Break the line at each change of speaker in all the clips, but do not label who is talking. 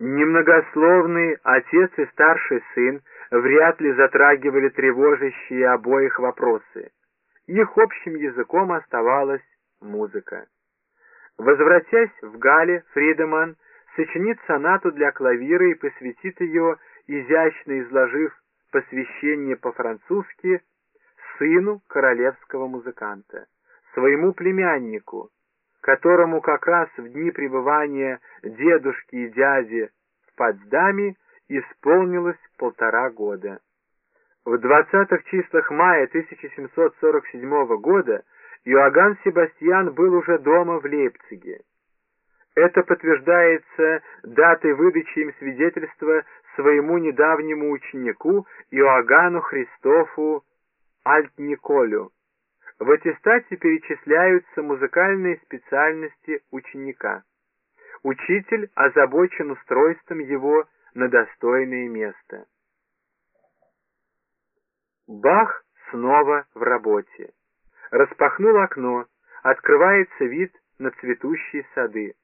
Немногословный отец и старший сын вряд ли затрагивали тревожащие обоих вопросы. Их общим языком оставалась музыка. Возвратясь в Гале, Фридеман сочинит сонату для клавира и посвятит ее, изящно изложив посвящение по-французски, сыну королевского музыканта, своему племяннику, которому как раз в дни пребывания дедушки и дяди в Потсдаме исполнилось полтора года. В 20-х числах мая 1747 года Иоганн Себастьян был уже дома в Лейпциге. Это подтверждается датой выдачи им свидетельства своему недавнему ученику Иоганну Христофу Альтниколю. В аттестате перечисляются музыкальные специальности ученика. Учитель озабочен устройством его на достойное место. Бах снова в работе. Распахнул окно, открывается вид на цветущие сады.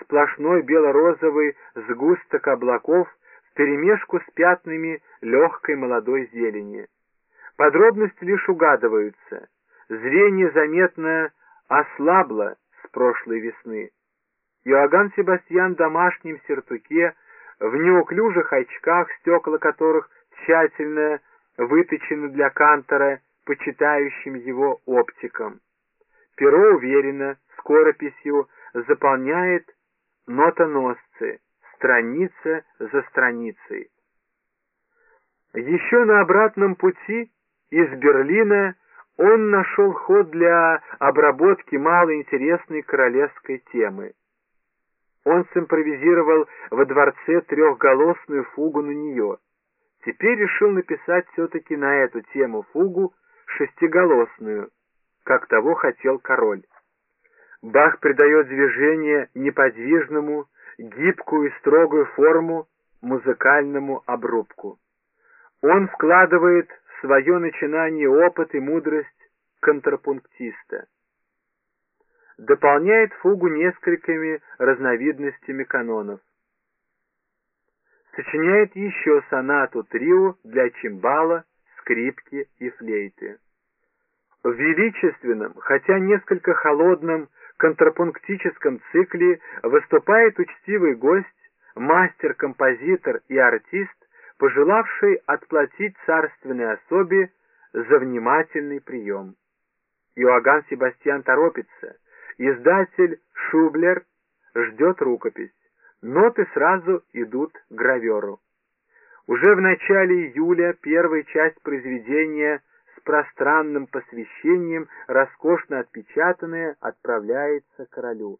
Сплошной бело-розовый сгусток облаков вперемешку с пятнами легкой молодой зелени. Подробности лишь угадываются. Зрение заметно ослабло с прошлой весны. Иоганн Себастьян в домашнем сертуке, в неуклюжих очках, стекла которых тщательно выточены для кантора, почитающим его оптиком. Перо уверенно, скорописью, заполняет нотоносцы, страница за страницей. Еще на обратном пути из Берлина он нашел ход для обработки малоинтересной королевской темы. Он симпровизировал во дворце трехголосную фугу на нее. Теперь решил написать все-таки на эту тему фугу шестиголосную, как того хотел король. Бах придает движение неподвижному, гибкую и строгую форму музыкальному обрубку. Он вкладывает свое начинание опыт и мудрость контрапунктиста. Дополняет фугу несколькими разновидностями канонов. Сочиняет еще сонату трио для чимбала, скрипки и флейты. В величественном, хотя несколько холодном контрапунктическом цикле выступает учтивый гость, мастер-композитор и артист, пожелавший отплатить царственной особе за внимательный прием. Иоганн Себастьян торопится. Издатель Шублер ждет рукопись. Ноты сразу идут к граверу. Уже в начале июля первая часть произведения с пространным посвящением, роскошно отпечатанная, отправляется королю.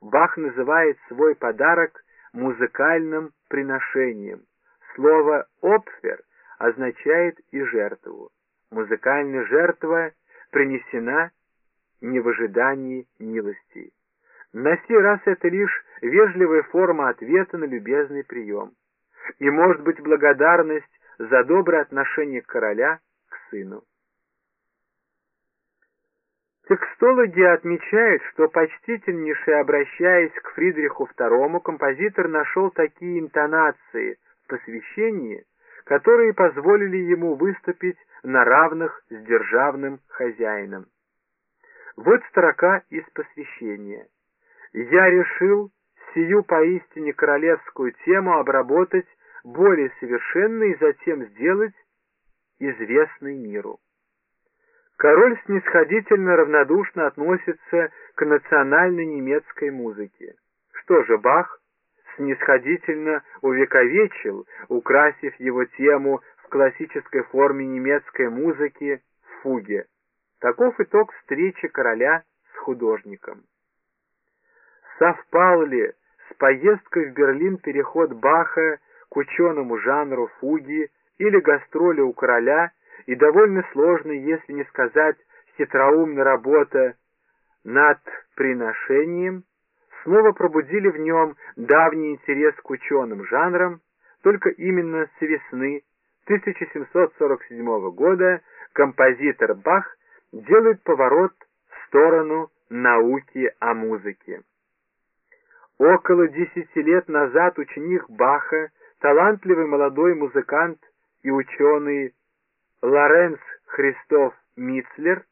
Бах называет свой подарок музыкальным приношением. Слово «опфер» означает и жертву. Музыкальная жертва принесена не в ожидании милости. На сей раз это лишь вежливая форма ответа на любезный прием. И может быть благодарность за доброе отношение короля к сыну. Текстологи отмечают, что почтительнейше обращаясь к Фридриху II, композитор нашел такие интонации посвящении, которые позволили ему выступить на равных с державным хозяином. Вот строка из посвящения. «Я решил сию поистине королевскую тему обработать более совершенно и затем сделать известной миру». Король снисходительно равнодушно относится к национальной немецкой музыке. Что же, Бах снисходительно увековечил, украсив его тему в классической форме немецкой музыки фуге. Таков итог встречи короля с художником. Совпал ли с поездкой в Берлин переход Баха к ученому жанру фуги или гастроли у короля и довольно сложная, если не сказать хитроумная работа над приношением, снова пробудили в нем давний интерес к ученым жанрам, только именно с весны 1747 года композитор Бах делает поворот в сторону науки о музыке. Около десяти лет назад ученик Баха, талантливый молодой музыкант и ученый Лоренц Христоф Мицлер